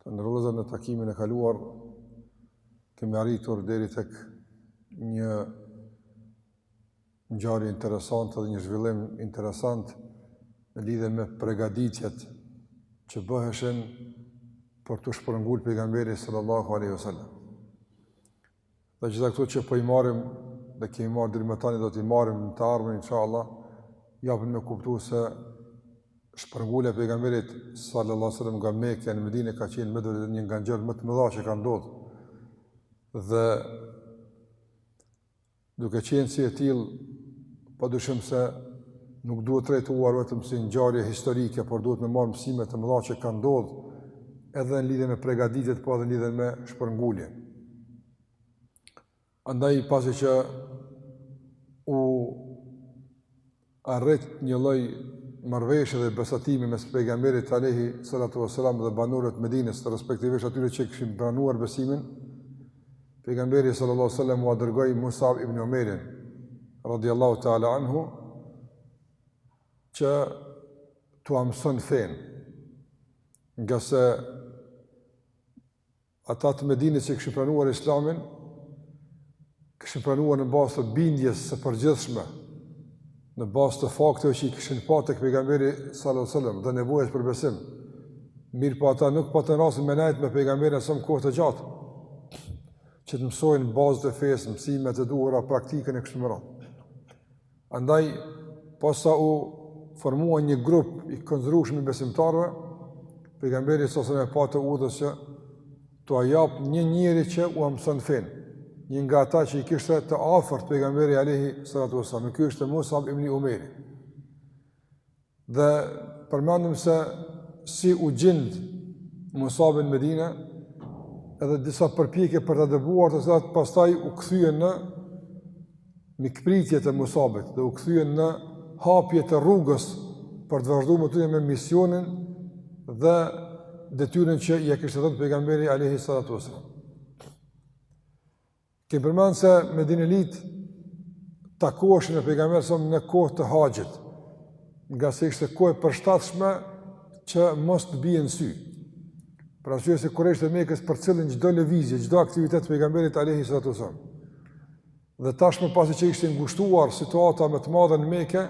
Të nderuar vëllezër, në takimin e kaluar, kemi arritur deri tek një ngjarje interesant dhe një zhvillim interesant në lidhe me pregaditjet që bëheshen për t'u shpërngulë pejgamberi sallallahu aleyhi wasallam. Dhe gjitha këto që po i marrim, dhe kemi marrë deri më tani, do t'i marrim në të ardhmen, inshallah, japin me kuptu se shpërngulja e pejgamberit sallallahu sallam nga Mekja në Medine ka qenë edhe një nga ngjarjet më të mëdha që ka ndodhë. Dhe duke qenë si e tillë, pa dyshim se nuk duhet trajtuar vetëm si ngjarje historike, por duhet me marrë mësime të mëdha që ka ndodhë edhe në lidhe me pregaditjet, po edhe në lidhe me shpërngulje. Andaj pasi që u arrit një lloj marrëveshje dhe besatimi mes pejgamberit alayhi salatu wasalam dhe banorëve të Medinës, respektivisht atyre që kishin pranuar besimin, pejgamberi sallallahu alaihi wasallam ua dërgoi Musab ibn Umejrin radhiyallahu ta'ala anhu që t'ua mëson fenë. Ngase Ata të Medinës që kishin pranuar Islamin, kishin pranuar në bazë të bindjes së përgjithshme, në bazë të fakteve që i kishin pa tek pejgamberi sallallahu aleyhi sallam dhe nevojës për besim, mirëpo ata nuk patën rastin me nejtë me pejgamberin sallallahu aleyhi sallam kohë të gjatë, që të mësojnë bazat e fesë, mësimet e duhura, praktikën e kështu me radhë. Andaj, posa u formua një grup i konsiderueshëm i besimtarëve, pejgamberi sallallahu aleyhi sallam e pa të udhës se t'ua jap një njeri që ua mëson fenë, një nga ata që i kishte të afërt pejgamberi Alehi sallatu wasallam. Ky ishte Musab ibn Umejri. Dhe përmendëm se si u gjind Musabi në Medine edhe disa përpjekje për ta dëbuar të cilat pastaj u kthyen në mikpritje të Musabit dhe u kthyen në hapje të rrugës për të vazhdu më tutje me misionin dhe detyrën që ia kishte dhënë pejgamberi Alehi Salatu Wasallam. Kemi përmend se medinelitë takoheshin me pejgamberin sallallahu aleyhi sallam në kohë të haxhit, ngase ishte kohë e përshtatshme që mos të bie në sy. Për arsye se kurejshët e Mekës përcillnin çdo lëvizje, çdo aktivitet të pejgamberit Alehi Salatu Wasallam. Dhe tashmë pasi që ishte ngushtuar situata me të madhe në Meke,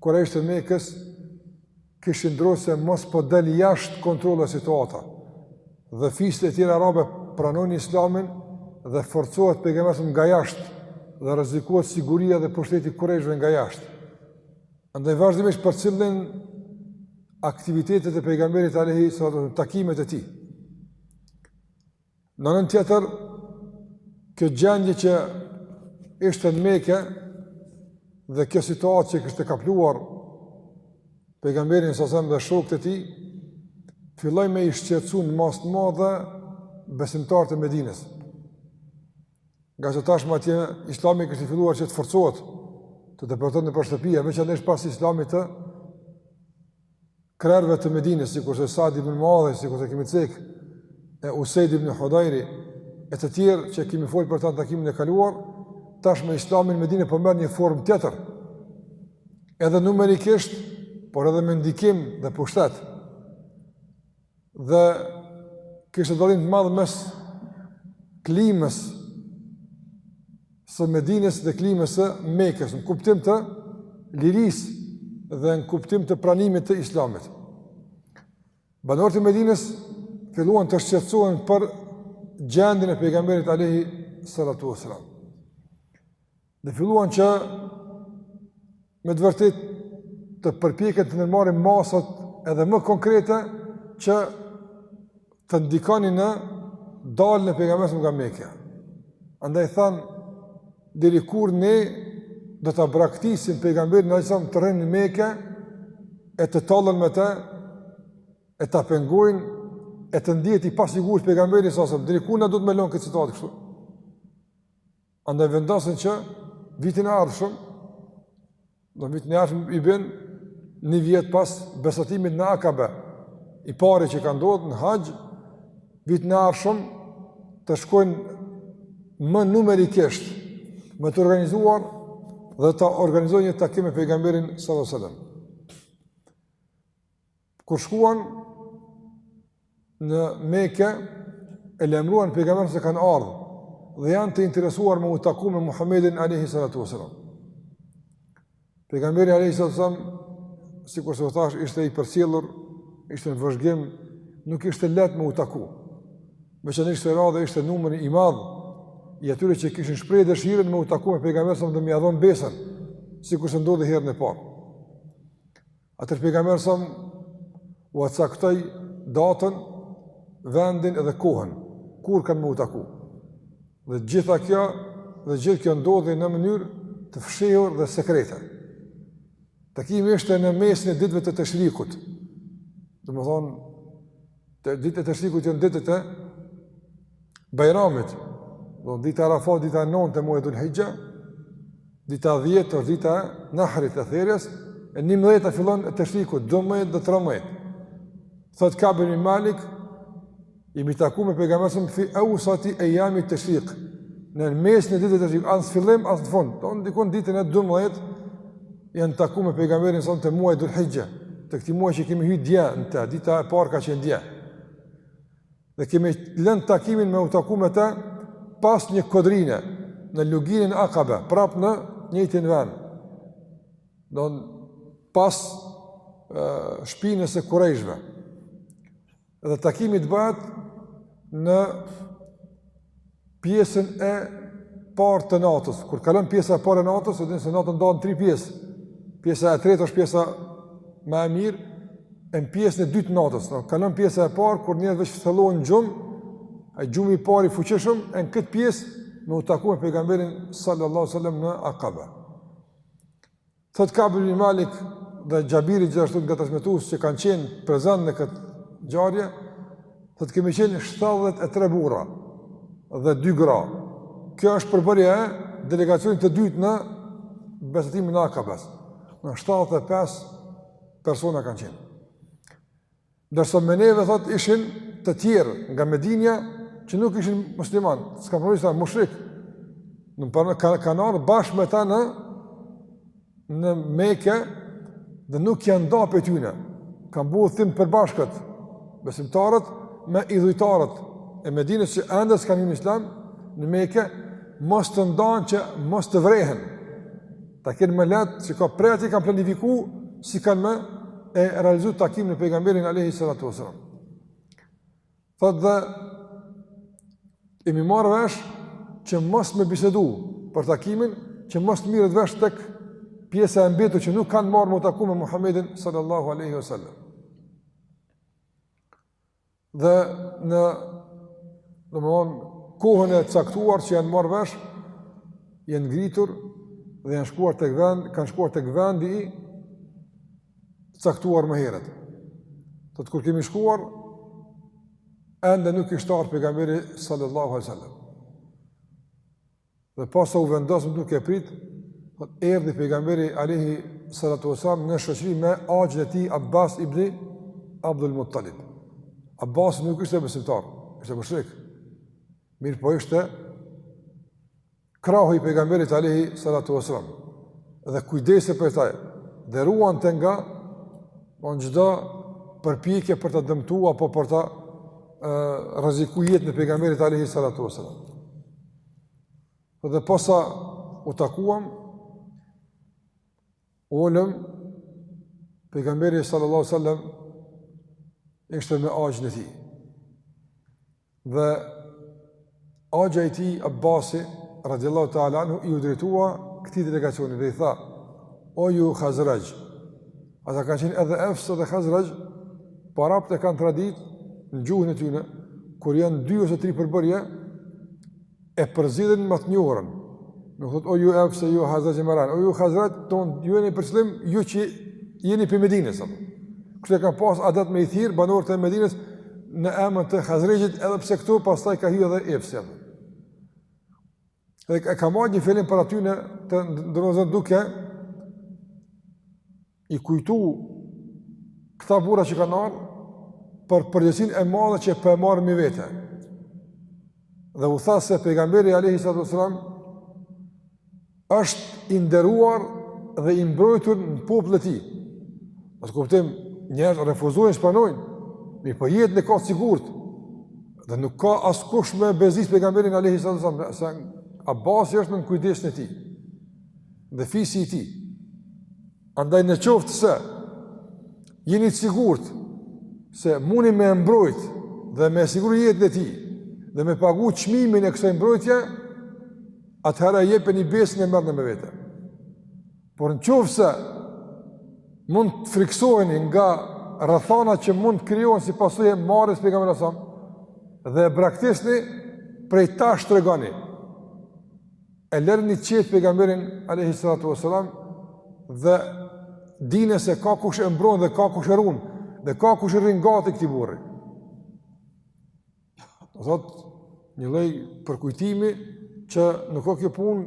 kurejshët e Mekës kishin dro se mos po del jashtë kontrollit situata. Dhe fiset e tjera arabe pranojnë islamin dhe forcohet pejgamberi nga jashtë dhe rrezikohet siguria dhe pushteti i kurejshëve nga jashtë. Andaj vazhdimisht përcillnin aktivitetet e pejgamberit alayhi salatu takimet e tij. Në anën tjetër, kjo gjendje që ishte në Mekë dhe kjo situatë që kishte kapluar pejgamberin salallahu alejhi selem dhe shokët e tij, filloi me i shqetësu në masë të madhe besimtarët e Medinës. Ngaqë tashmë atje, islami kishte filluar që të forcohet, të depërton nëpër shtëpia, e veçanërisht pas islami të krerëve të Medinës, sikurse Sad ibn Muadhi, sikurse kemi cek, e Usejd ibn Hudajri, e të tjerë që kemi folë për ta në takimin e kaluar, tashmë islami në Medinë po merr një formë tjetër, edhe numerikisht, por edhe me ndikim dhe pushtet. Dhe kishte dallim të madh mes klimës së Medines dhe klimës së Mekës, në kuptim të lirisë dhe në kuptim të pranimit të islamit. Banorët e Medines filluan të shqetsohen për gjendjen e pejgamberit alayhi salatu wasalam. Dhe filluan që me të vërtetë të përpjeken të ndërmarrin masat edhe më konkrete që të ndikojnë në daljen e pejgamberit sasëm nga mekja. Andaj thanë, deri kur ne do ta braktisim pejgamberin sasëm të rrijë në Mekë, e të tallen me te, e ta pengojnë, e të ndihet i pasigurt pejgamberi sasëm, deri kur ne do ta lëmë këtë situatë kështu? Andaj vendosën që vitin e ardhshëm, në vitin e ardhshëm i bjen një vjet pas besatimit në Akabe, i pari që ka ndodhë në haxh, vitin e ardhshëm të shkojnë më numerikisht, më të organizuar dhe të organizojnë një takim me pejgamberin sallallahu sallam. Kur shkuan në Mekë, e lajmëruan pejgamberin se kanë ardhur dhe janë të interesuar me u taku me Muhammedin alayhi salatu wasalam. Pejgamberi alayhi salatu wasalam sikurse u thashë ishte i përcjellur, ishte në vëzhgim, nuk ishte lehtë me u taku. Meqenëse kësaj radhe, ishte numri i madh i atyre që kishin shprehë dëshirën me u taku me pejgamberin dhe me ia dhon besën, sikurse ndodhi herën e parë. Atër pejgamberi s'a ua caktoi datën, vendin edhe kohën, kur kanë me u taku. Dhe e gjitha kjo, dhe gjithë kjo ndodhi në mënyrë të fshehur dhe sekrete. Takimi ishte në mesin e ditëve të teshrikut. Domethonë, Ditët e teshrikut janë ditët e Bajramit, do dita Arafat, dita 9 e muajit Dhul-Hijja, dita 10 është dita e Nahrit e Therjes, e 11 fillon e teshrikut, 12 dhe 13. Thot Ka'b ibn Malik, jemi taku me pejgamberin fi awsati ayami të tashriq në mesin e ditës të tashriq as fillim as në fund do të dikun ditën e 12 janë taku me pejgamberin s'a të muajit dhul hijja, të këtij muaji që kemi hy dje në te, dita e parë ka qenë dje. Dhe kemi lënë takimin me u taku me te pas një kodrine në luginën Akabe, prap në njëjtin ven. Pas shpinës së kurejshve. Dhe takimi të bëhet në pjesën e parë të natës. Kur kalon pjesa e parë e natës, do të thotë se nata dahet n'tri pjesë. Pjesa e tretë është pjesa më e mirë, e në pjesën e dytë të natës. Kalon pjesa e parë kur njerëzit veç fillojnë gjumë, ai gjumi i parë i fuqishëm, e në këtë pjesë me u taku me pejgamberin sallallahu alajhi wasallam në Akabe. Thot Ka'b ibn Malik dhe Xhabiri gjithashtu nga transmetuesit që kanë qenë prezent në këtë ngjarje, thot kemi qenë 73 burra dhe 2 gra. Kjo është përbërja e delegacionit të dytë në besatimin e Akabes. Në 75 persona kanë qenë. Ndërsa me neve thot ishin të tjerë nga Medinja që nuk ishin musliman, s'kan pranu islam mushrik, në përnë ka, kanë ardhë bashkë me ta në, në meke dhe nuk janë da prej tyne, kanë bo udhëtim t'përbashkët, besimtarët me idhujtarët e Medinës që ende s'kanë hy n'islam në meke, mos të ndahen që mos të vrehen, Ta kenë më lehtë se kah prej atje kanë planifikuar si kanë me e realizu takimin me pejgamberin Alehi Sallatu Veselam. Thot dhe, jemi marrë vesh që mos me bisedu për takimin, që mos të mirret vesh tek pjesa e mbetu që nuk kanë marrë me u taku me Muhammedin Sallallahu Alehi Veselam. Dhe në domethonë kohën e caktuar që janë marrë vesh, janë ngritur dhe janë shkuar tek vend, kanë shkuar tek vendi i caktuar më heret. Thotë kur kemi shkuar, ende nuk ish ardhë pejgamberi sallallahu a sallam. Dhe pasi u vendosëm duke prit, po erdhi pejgamberi alayhi salatu wasallam në shoqëri me axhin e tij Abbas ibn Abdul Muttalib. Abbas nuk ishte besimtar, ishte mushrik. Mirëpo ishte krahu i pejgamberit alayhi salatu wasallam. Dhe kujdesej për ta dhe e ruante nga çdo përpjekje për ta dëmtuar apo për ta rrezikuar jetën e pejgamberit alayhi salatu wasallam. Po dhe posa u takuam, u ulëm, pejgamberi sallallahu sallam, ishte me axhën e tij. Dhe axha i tij, Abbasi, radiallahu ta'ala, iu drejtua këtij delegacioni dhe i tha, o ju khazraj, Ata kanë qenë edhe Efs dhe Khazraj, po arabët e kanë traditë në gjuhën e tyne, kur janë dy ose tri përbërje, e përzgjedhin më të njohurën. Nuk thotë, o ju Efs e ju Khazraj e Maran, o ju Khazraj, ton, ju e një përshëndetje, ju që jeni prej Medinës. Këtë e kanë pas adet me i thirr, banorët e Medinës, në emër të Khazrajit, edhe pse këtu, pastaj ka hyu edhe Efs. Dhe e ka mbajt një fjalim para atyne të nderuarve duke i kujtu këta burra që kanë ardhur për përgjegjësinë e madhe që po e marrin mbi vete. Dhe u tha se pejgamberi Alehi Sallatu Sallam është i nderuar dhe i mbrojtur në popull të tij. Në atë kuptim, njerëzit refuzojnë, s'e pranojnë, mirëpo jetën e ka sigurt, Dhe nuk ka askush me e bezdis pejgamberin alayhi sallam se Abasi është me në kujdesin e tij. Dhe fisi i tij. Andaj në qoftë se jeni të sigurt se mundni me e mbrojt dhe me e siguru jetën e tij dhe me pagu çmimin e kësaj mbrojtje, atëherë jepeni besën e merrne me vete. Por në qoftë se mund të friksoheni nga rrethana që mund të krijohen si pasojë e marrjes pejgamberit a.s., dhe e braktisni prej tash tregoni. E lereni qetë pejgamberin a.s. dhe dine se ka kush e mbron dhe ka kush e run dhe ka kush i rrin gati këtij burri. Do thot një lloj përkujtimi që nuk ka kjo punë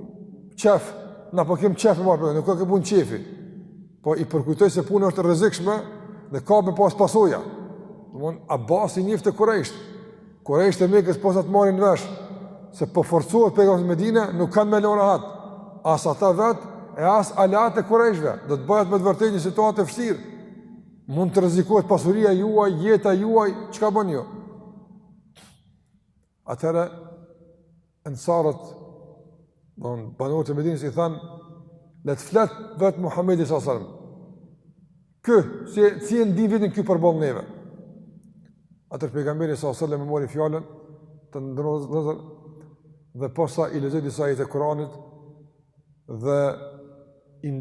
qef, na po kem qef me e marr po nuk ka kjo punë qefi. Po i përkujtoj se puna është rrezikshme dhe ka me pas pasoja. Domthon Abbasi i njifte kurejsht. Kurejshtë e Mekës posa të marrin vesh se po forcohet pejgamberi në Medinë, nuk kanë me e lënë rahat. As ata vet e as aleatët e kurejshve, do të bëhet me të vërtetë një situatë e vështirë. Mund të rrezikohet pasuria juaj, jeta juaj, çka bën ju? Atëherë ensarët, domethënë banorët e Medinës i thanë, le të flet vet Muhamedi sallallahu alajhi wasallam. Ky, si si e ndin veten ky për neve. Atëherë pejgamberi sallallahu alajhi wasallam mori fjalën të flasë dhe posa i lexoi disa ajete të Kuranit, dhe i,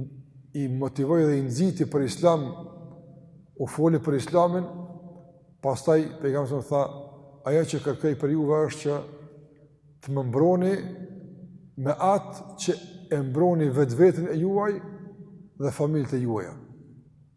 i motivoi dhe i nxiti për islam, u foli për islamin, pastaj, pejgamberi s.a.s. tha, ajo që kërkoj prej juve është që të më mbroni me atë që e mbroni vetveten e juaj dhe familjet e juaja.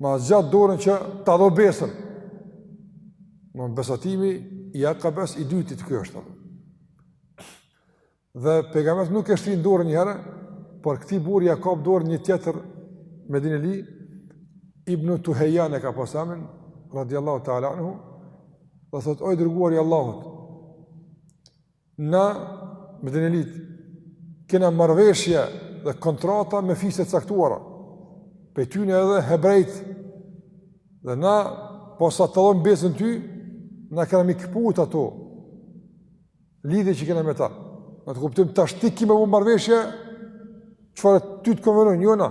Ma zgjat dorën që ta jap besën. Pra besatimi i Akabes i dytit ky është. Dhe pejgamberi nuk e shtrin dorën njëherë, por këtij burri ia kap dorën një tjetër medineli, Ibnu Tejihan e ka pas emrin, radiallahu ta'ala anhu, dhe thotë, o i dërguari i Allahut, Na medinelitë, kena marrëveshje dhe kontrata me fise t'caktuara, prej tyne edhe hebrejt, dhe na, posa ta japim besën ty, na kena mi këput ato lidhje që kena me ta, në atë kuptim tash ti ki me bo marrëveshje, çfarë ty të konvenojnë, jo na,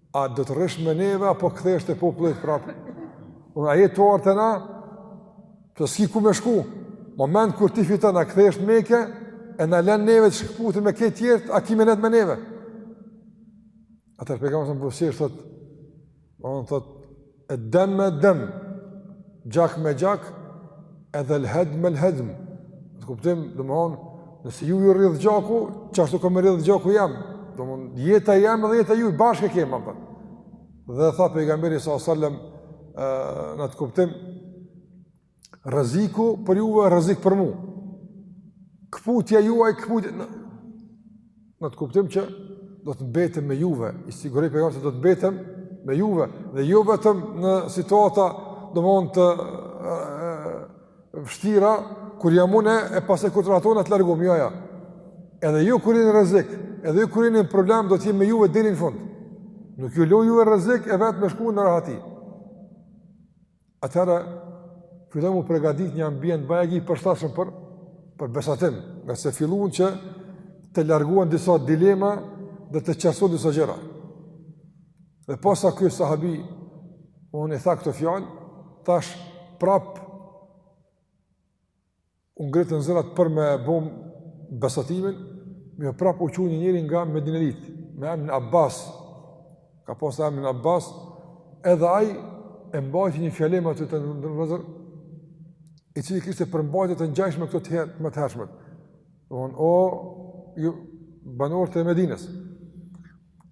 A do të rrish me neve apo kthehesh te populli prap? Domethënë a je tu ardh te na se s'ki ku me shku. Moment kur ti fiton a kthehesh Mekë e na len neve të shkëputun me këta tjerët, a ki me nejt me neve. Atëherë pejgamberi po qesh, thotë. U thotë Ed-dem ed-dem, gjak me gjak, edhe el-hedm el-hedm. Në atë kuptim, domethonë, nëse ju ju rrjedh gjaku, qashtu ka me rrjedh gjaku jem, domethonë, jeta jem dhe jeta juj, bashkë e kemë, apër. Dhe tha pejgamberi s.a.s. në atë kuptim, Rrezik për juve, rrezik për mua. Këputja juaj, këputja në në atë kuptim që do të mbetem me juve, i siguroi pejgamberi që do të mbetem me juve dhe jo vetëm në situata domethënë të vështira kur jam unë e masi kur të rahatona të largohem jo ja. Edhe ju kur jeni n'rrezik, edhe ju kur jeni në problem do të jem me juve deri në fund. Nuk ju lo juve n'rrezik e vetë me shku në rahati. Atëherë, fillon me u pregadit një ambient bajagi i përshtatshëm për, për besatim, ngase filluan që të largohen disa dilema dhe të qartësohen disa gjëra. Dhe posa ky sahabi, domethënë i tha këto fjalë, tash prap u ngritën zërat për me bom besatimin, me prap u çu njëri nga medinasit, me emrin Abbas, ka pas emrin Abbas, edhe ai e mbajti një fjalim aty të nderuar vëllezër, i cili kishte përmbajtje të ngjashme këto të tjera më të hershme. Don o ju banorë të Medinës.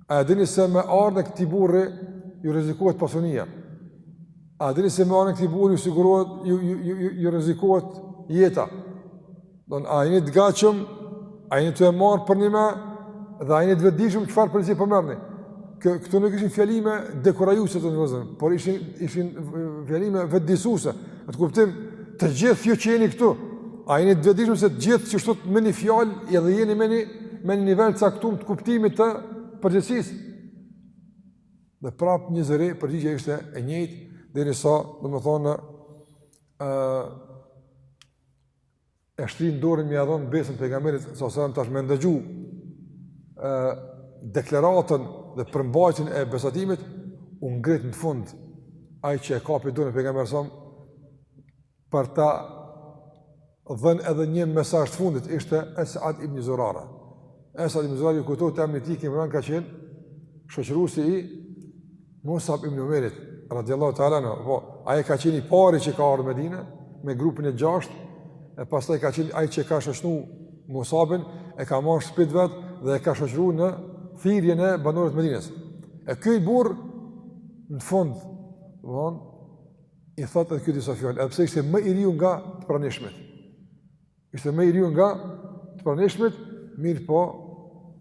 A e dini se me ardhjen e këtij burri ju rrezikohet pasunia? A e dini se me ardhjen e këtij burri ju sigurohet ju ju ju ju, ju rrezikohet jeta? Don a jeni të gatshëm? A jeni tu e marr përnime dhe a jeni të vetëdijshëm çfarë përgjegjësie po merrni? Kë, këto nuk ishin fjalime dekurajuese të nderuar vëllezër, por ishin ishin fjalime vetëdijësuese. Në atë kuptim, të gjithë ju që jeni këtu, a jeni të vetëdijshëm se të gjithë qishtu me një fjalë, edhe jeni me një, me një nivel t'caktum të kuptimit të përgjegjësisë. Dhe prapë njëzëri, përgjigja ishte e njëjtë, derisa, domethënë, uh, e shtrinë dorën me ia dhënë besën pejgamberit sallallahu alajhi wasallam tash me ndëgju ë deklaratën dhe përmbajtjen e besatimit u ngrit në fund ai që e kapi dorën pejgamberit sallallahu alajhi wasallam për ta dhënë edhe një mesazh të fundit ishte Esad ibn Zurara Esad ibn Zurari ju kujtohet emni tij, kemi thënë ka qenë, shoqëruesi i Musab ibn Umerit, radiallahu ta'ala anhu, po, ai ka qenë i pari që ka ardhë n'Medine, me grupin e gjashtë, e pastaj ka qenë ai që ka shoqënu Musabin, e ka marrë n'shpi t'vet, dhe e ka shoqëru në thirrjen e banorëve t'Medinës. E ky burrë, në fund, domethënë, i thotë edhe ky disa fjalë, edhe pse ishte më i riu nga të pranishmit. Ishte më i riu nga të pranishmit, mirëpo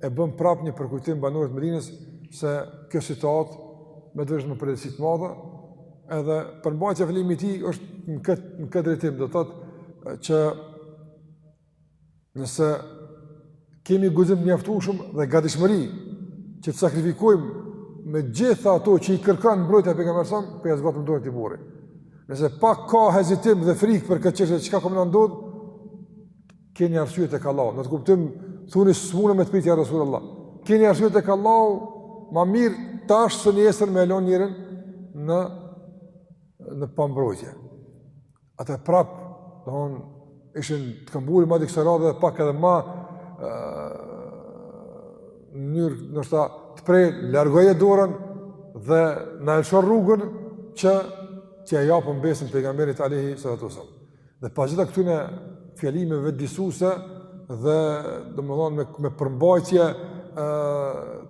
u bën prap një përkujtim banorëve të Medinës se kjo situatë me të veshë me përgjegjësi të madhe, edhe përmbajtja e fjalimit tij është në këtë, në këtë drejtim, do të thotë që nëse Kemi guxim të mjaftueshëm dhe gatishmëri që të sakrifikojmë me gjitha ato që i kërkon mbrojtja e pejgamberit salallahu alejhi ve selem po ia zgatim dorën këtij burri. Nëse pak ka hezitim dhe frikë për këtë çështje çka ka me na ndodh, keni arsye tek Allahu. Në atë kuptim thoni s'muna me të prit ja Rasulullah. Keni arsye tek Allahu, ma mirë tash se nesër me e lënë njerin në në pambrojtje. Ata prapë, domethënë ishin këmbëngulës madje kësaj radhe dhe pak edhe ma në mënyrë ndoshta të prerë, largoje dorën dhe na e lsho rrugën që t'ia japim besën pejgamberit alejhi salatu ve selam. Dhe pas gjitha këtyne fjalimeve vetëdijësuese dhe domethonë me, me përmbajtje e,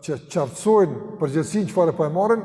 që qartësojnë përgjegjësinë çfarë po e marrin,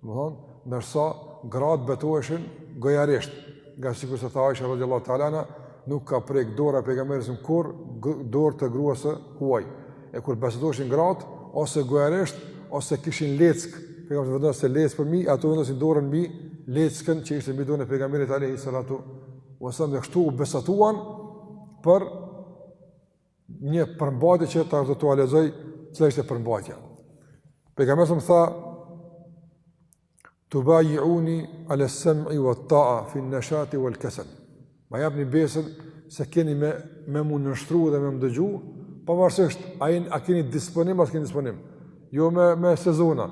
Domethënë, ndërsa gratë betoheshin gojarisht, ngase sikurse tha Aisha radiallahu teala anha, nuk ka prek dora e pejgamberit asnjëherë dorë të gruas së huaj. E kur besatoheshin gratë, ose gojarisht, ose kishin leckë, pejgamberi vendoste leckë përmi, ato vendosnin dorën mi leckën që ishte mi dorën e pejgamberit alejhi salatu ue selam, kështu u besatuan për Një përmbajtje që tash do t'ua lexoj, cila ishte përmbajtja. Pejgamberi sa tha Tubayi'uni ala as-sam'i wa at-ta'a fi an-nashati wal kasal. Ma japni besën se keni me me m'u nënshtru dhe me më dëgju, pavarësisht a jeni a keni disponim a po s'keni disponim. Jo me me sezona.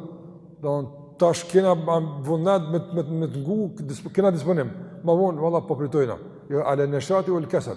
Don tash kena vullnet me me me të ngju, kena disponim. Ma vonë valla po pritojna. Jo ala nashati wal kasal.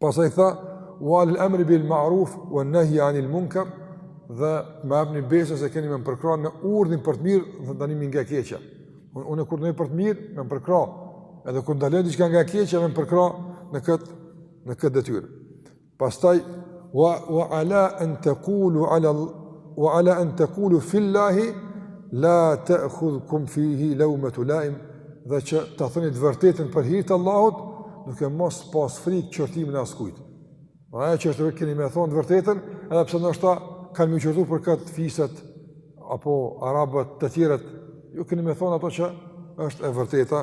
Pastaj tha, ue alel emri bil ma'ruf, uen nehi anil munkar, dhe më jepni besën se keni me më përkrah në urdhrin për të mirë dhe ndalimin nga e keqja. Unë, unë kur urdhëroj për të mirë, me më përkrah, edhe kur ndaloj diçka nga e keqja, me më përkrah në këtë, në këtë detyrë. Pastaj, wa, wa ala en tekulu, ala, wa ala en tekulu fillahi, la te'khudhukum fihi, laumetu laim, dhe që ta thoni të vërtetën për hir të Allahut, duke mos pas frikë qortimin e askujt. Por ajo që është keni me thon të vërtetën, edhe pse ndoshta kanë me ju qortu për këtë fiset apo arabët e tjerë, ju keni me thon ato që është e vërteta.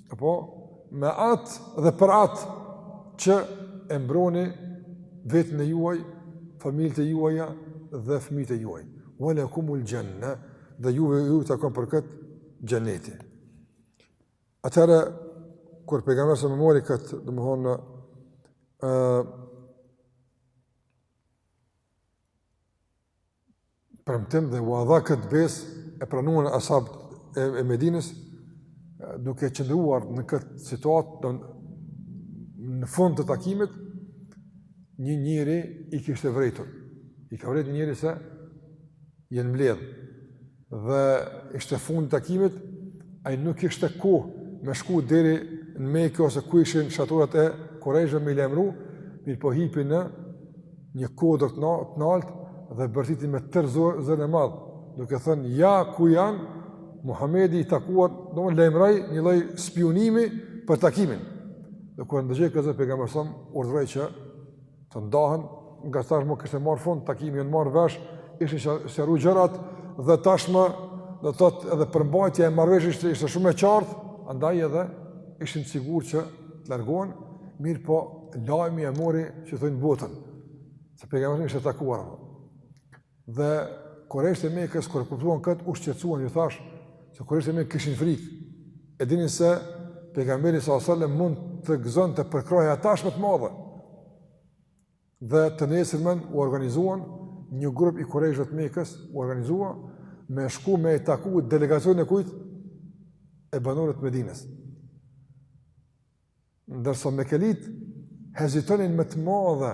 Apo, me atë dhe për atë që e mbroni veten e juaj, familjet e juaja dhe fëmijët e juaj. Wa lakumul janna dhe juve ju takon për kët xheneti. Atëherë kur pejgamberi e mori kët, domethënë uh, premtim dhe ua dha këtë besë e pranuan as'habët e, e Medinës duke qëndruar në këtë situatë don në fund të takimit një njeri i kishte vrejtur i ka vrejt një njeri se janë mbledh Dhe ishte fund i takimit, ai nuk ishte kohë me shku deri në Mekë ose ku ishin shatorat e Kurejshëve me i lajmëru, mirëpo hipi në një kodër të naltë dhe bërtiti me tërë zërin e madh, duke thënë, ja ku janë, Muhamedi u takuan, domethënë lajmëroi, një lloj spiunimi për takimin. Dhe kur e ndëgjoi këtë zë pejgamberi alejhi selam, urdhëroi që të ndahen, ngase tashmë kishte marrë fund takimi, janë marrë vesh, ishin sqaruar gjërat dhe tashmë do të thotë edhe përmbajtja e marrëveshjes ishte, ishte shumë e qartë, andaj edhe ishin të sigurt që të largohen, mirëpo lajmi e mori që thonë botën. Se pejgamberi ishte takuar. Dhe Kurejshët e Mekës kur e kuptuan këtë u shqetësuan, ju thash se Kurejshët e Mekës kishin frikë. E dinin se pejgamberi sallallahu alajhi wasallam mund të gëzonte përkrahje tashmë të madhe. Dhe të nesërmen u organizuan një grup i Kurejshëve të Mekës, u organizua me shku me e taku delegacionin e kujt e banorëve të Medinës. Ndërsa mekelitë hezitonin me të madhe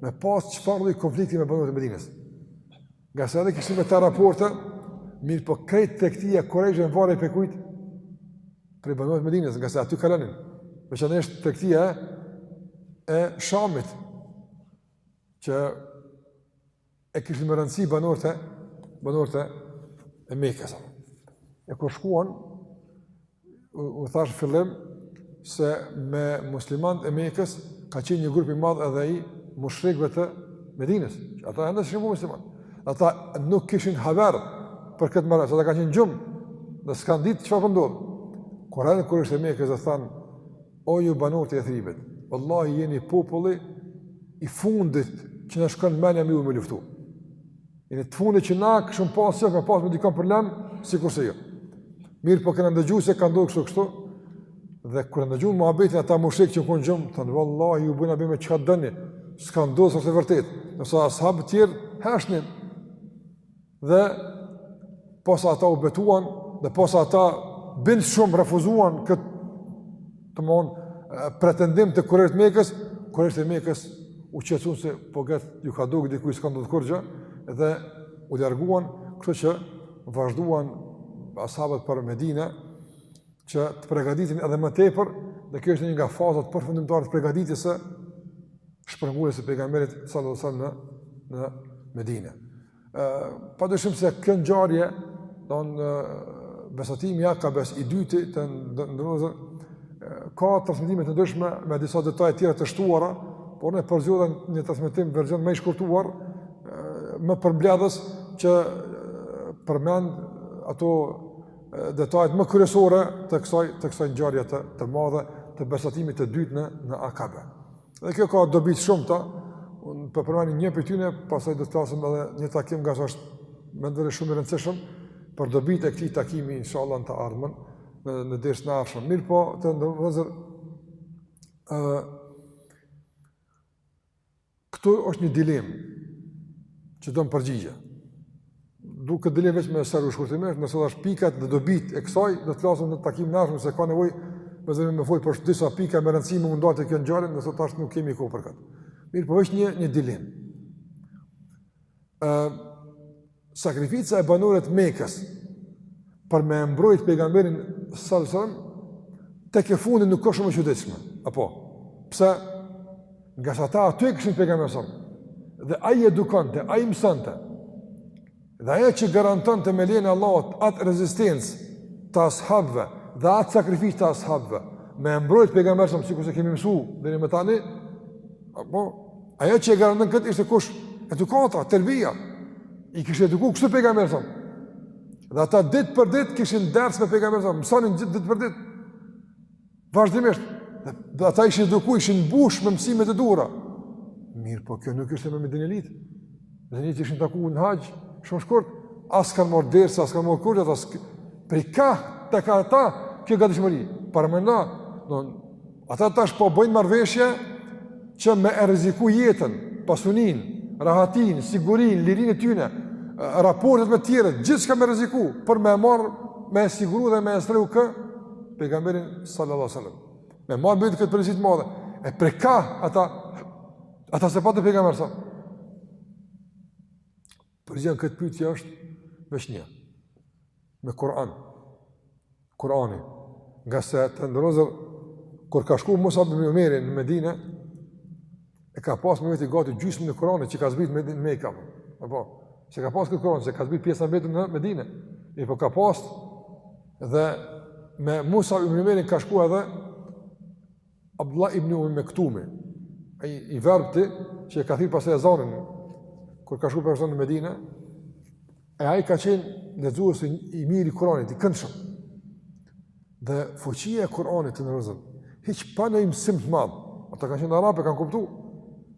me pas çfarë lloj konflikti me banorët e Medinës. Ngase edhe kishin me ta raporte, mirëpo krejt tregtia e Kurejshëve varej prej kujt, prej banorët e Medinës, ngase aty kalonin, veçanërisht tregtia e Shamit, që e kishin me rëndësi banorët e banorët e Mekës. E kur shkuan u, u thash fillim se me muslimanët e Mekës ka qenë një grup i madh edhe i mushrikëve të Medinës që ata ende s'ishin muslimanë. Ata nuk kishin haver për këtë marrë, ata kanë qenë gjumë edhe s'kanë dit çfarë po ndodh. Kur erdhën Kurejshët e Mekës i thanë O ju banorë të Jethribit, vallahi jeni populli i fundit që na shkon mendja me ju me luftu. Jeni të fundit që na kishim pas se ka pas me dikon problem sikurse ju. Mirëpo kena ndëgju se ka ndodhur kështu kështu. Dhe kur ndëgjun muhabetin ata mushrikë që kanë kon gjum, thon vallahi ju bëjna be me çka doni. S'ka ndodhur s'është e vërtetë. Ndërsa ashabët tjerë heshtnin Dhe posa ata u betuan, dhe posa ata bindshëm refuzuan këtë domethënë pretendim të Kurejshëve të Mekës, Kurejshët e Mekës u qetësuan se po gëtë ju ka dukë dikujt s'ka ndodh kurgjë, dhe u larguan kështu që vazhduan ashabët për Medinë, që të pregatiten edhe më tepër, dhe kjo është një nga fazat përfundimtare të pregatitjes së shpërnguljes së pejgamberit sallallahu sallam në, në Medinë. Padyshim se kjo ngjarje domethënë besatimi i Akabes i dyti të nderuar vëllezër ka transmetime të ndryshme me disa detaje të tjera të shtuara, por ne përzgjodhëm një transmetim version më i shkurtuar më përmbledhës që përmend ato detajet më kryesore të kësaj të kësaj ngjarje të të madhe të besatimit të dytë në në Akabe. Dhe kjo ka dobi të shumta. Unë po përmendi një prej tyre, pastaj do të flasim edhe një takim ngaqë është mendoj shumë i rëndësishëm për dobitë e këtij takimi inshallah të ardhmen në në ders të ardhshëm. Mirëpo të nderuar vëllezër uh, këtu është një dilemë që don përgjigje. Du këtë dilemë veç me sqaru shkurtimisht, ndërsa tash pikat dhe dobitë e kësaj, do t'i flasim në takimin e ardhshëm, se ka nevojë, me zërëmi me fol për disa pika, me rëndësi me u ndal te kjo ngjarje, ndërsa tash nuk kemi kohë për këtë. Mirëpo veç një, një dilemë. Uh, sakrifica e banorëve të Mekës, për me mbrojt pejgamberin sallallahu alajhi wasallam tek e fundit nuk është shumë e çuditshme. Apo pse ngase ata aty e kishin pejgamberin sallallahu dhe ai i edukonte, ai i mësonte. Dhe ajo që garantonte me lejen e Allahut atë rezistencë të ashabëve dhe atë sakrificë të ashabëve me mbrojt pejgamberin sallallahu alajhi wasallam sikur kemi mësuar deri më tani. Apo ajo që e garanton këtë ishte kush? Edukata, terbia. I kishte edukuar kështu pejgamberi sallallahu Dhe ata ditë për ditë kishin ders me pejgamberin sa, mësonin gjithë ditë për ditë. Vazhdimisht. Dhe ata ishin eduku, ishin mbush me mësime të duhura. Mirëpo kjo nuk ishte me medinelit. Medinelit ishin taku në haxh, shumë shkurt, as kanë marrë ders, as kanë marrë kurs, as... Prej kah tek ata kjo gatishmëri? Paramendo, Ata tash po bëjnë marrëveshje që me e rreziku jetën, pasuninë, rahatinë, sigurinë, lirinë e tyne, raportet me tjerë, gjithçka me rreziku, për me e marrë, me e siguru dhe me e strehu kë, pejgamberin sallallahu sallam. Me marrë mbi vete këtë përgjegjësi të madhe, e prej kah ata, ata s'e patën pejgamberin sallam. Përgjigja në këtë pyetje është veç një. Me Kur'an. Kur'ani. Ngase të nderuar vëllezër, kur ka shku Musab ibn Umejri në Medinë, e ka pas me veti gati gjysmën e Kur'anit që ka zbrit në Mekë. Apo, s'e ka pas këtë Kur'an, që ka zbrit pjesën e vet në Medinë. E po ka pas dhe me Musab ibn Umejrin ka shku edhe Abdullah ibn Umm Maktum, ai i verbti që e ka thirr pastaj ezanin kur ka shkuar për në Medinë, e ai ka qenë lexues i mirë i Kuranit, i këndshëm. Dhe fuqia e Kuranit të nderuar vëllezër, hiç pa ndonjë mësim të madh. Ata kanë qenë arabë, kanë kuptuar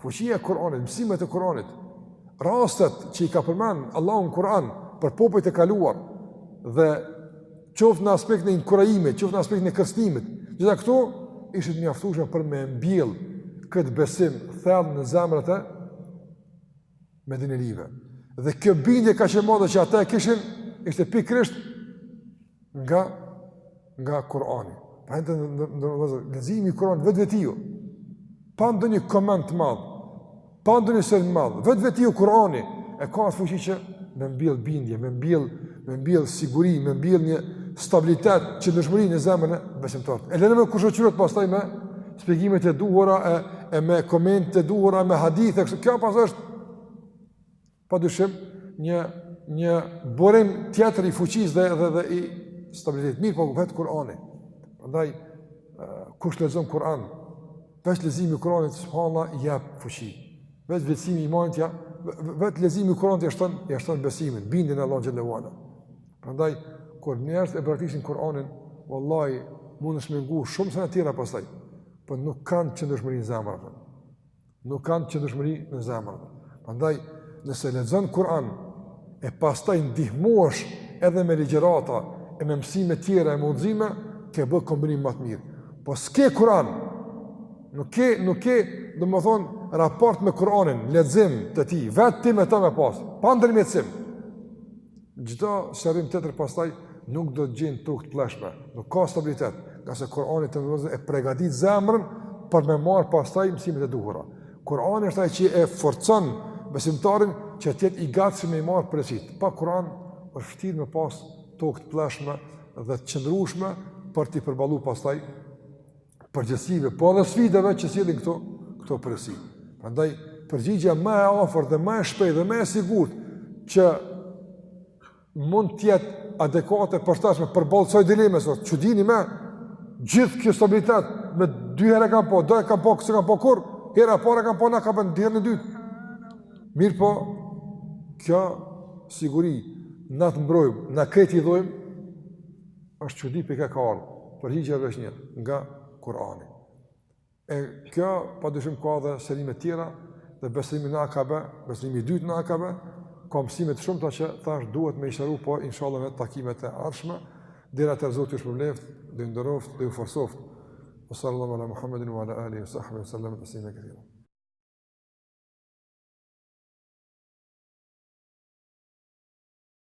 fuqia e Kuranit, mësimet e Kuranit, rastet që i ka përmend Allahu në Kur'an për popujt e kaluar dhe qoftë në aspektin e inkurajimit, qoftë në aspektin e kërcënimit. Gjitha këto ishin të mjaftueshme për me mbjell këtë besim thellë në zemrat e medinelive. Dhe kjo bindje kaq e madhe që ata e kishin ishte pikërisht nga nga Kurani. Pra të nderuar, leximi i Kuranit vetvetiu pa ndonjë koment të madh, pa ndonjë tefsir të madh, vetvetiu Kurani e ka atë fuqi që me mbjell bindje, me mbjell, me mbjell siguri, me mbjell një stabilitet qëndrueshmëri në zemrën e besimtarit. E leni më kur shoqërohet pastaj me shpjegimet e duhura e, e me komentet e duhura me hadithe, kështu kjo pastaj është Padyshim një një burim tjetër i fuqisë dhe dhe, dhe i stabilitet. Mirëpo vetë Kur'ani. Prandaj kush lexon Kur'an, vetë leximi i Kur'anit subhanallah i jep fuqi. Vetë leximi i imanit ja vetë leximi i Kur'anit ja shton ja shton besimin, bindjen në Allahun xhelalu ala. Prandaj kur njerëzit s'e praktikojnë Kur'anin, wallahi mund të shohin shumë sa të tjera pastaj, por nuk kanë qëndrueshmëri në zemër. Për. Nuk kanë qëndrueshmëri në zemër. Prandaj, nëse lexon Kur'an e pastaj ndihmohesh edhe me ligjërata e me mësime tjera e me udhëzime, ke bë kombinim më të mirë. Po s'ke Kur'an. Nuk ke, nuk ke, domethënë raport me Kur'anin, lexim të tij, vetë ti me të me pas, pa ndërmjetësim. Çdo shërim tjetër pastaj nuk do të gjejë tokë të plleshme, nuk ka stabilitet, ngase Kurani të vëzë e pregadit zemrën për me marrë pastaj mësimet e duhura. Kurani është ai që e forcon besimtarin që të jetë i gatshëm me i marrë përgjegjësitë. Pa Kuran është vështirë me pas tokë të plleshme dhe të qëndrueshme për t'i përballu pastaj përgjegjësive, po dhe sfidave që sjellin këto, këto përgjegjësi. Prandaj, përgjigja më e afërt dhe më e shpejtë dhe më e sigurt që mund të jetë adekuate për shtashme, përballë kësaj dileme, sot, çuditemi me gjithë kjo stabilitet, me dy herë e kam po, do e kam po, kësë kam po kur, herë e parë e kam po, na kam po, në dyrë në dytë. Mirëpo, kjo siguri, na të mbrojmë, na kreti i dhojmë, Është çudi prej ka ka ardhur. Përgjigjja është nga Kur'ani. E kjo padyshim ka edhe shërime të tjera dhe besëlidhja në Akabe, besëlidhja e dytë në Akabe, ka mësime të shumta që tash duhet me i sqaru po inshallah në takimet e ardhshme. Deri atëherë Zoti ju mbroftë, dhe nderoftë, dhe ju forcoftë. Sallallahu ala Muhammedin wa ala alihi wa sahbihi sallam taslima katira.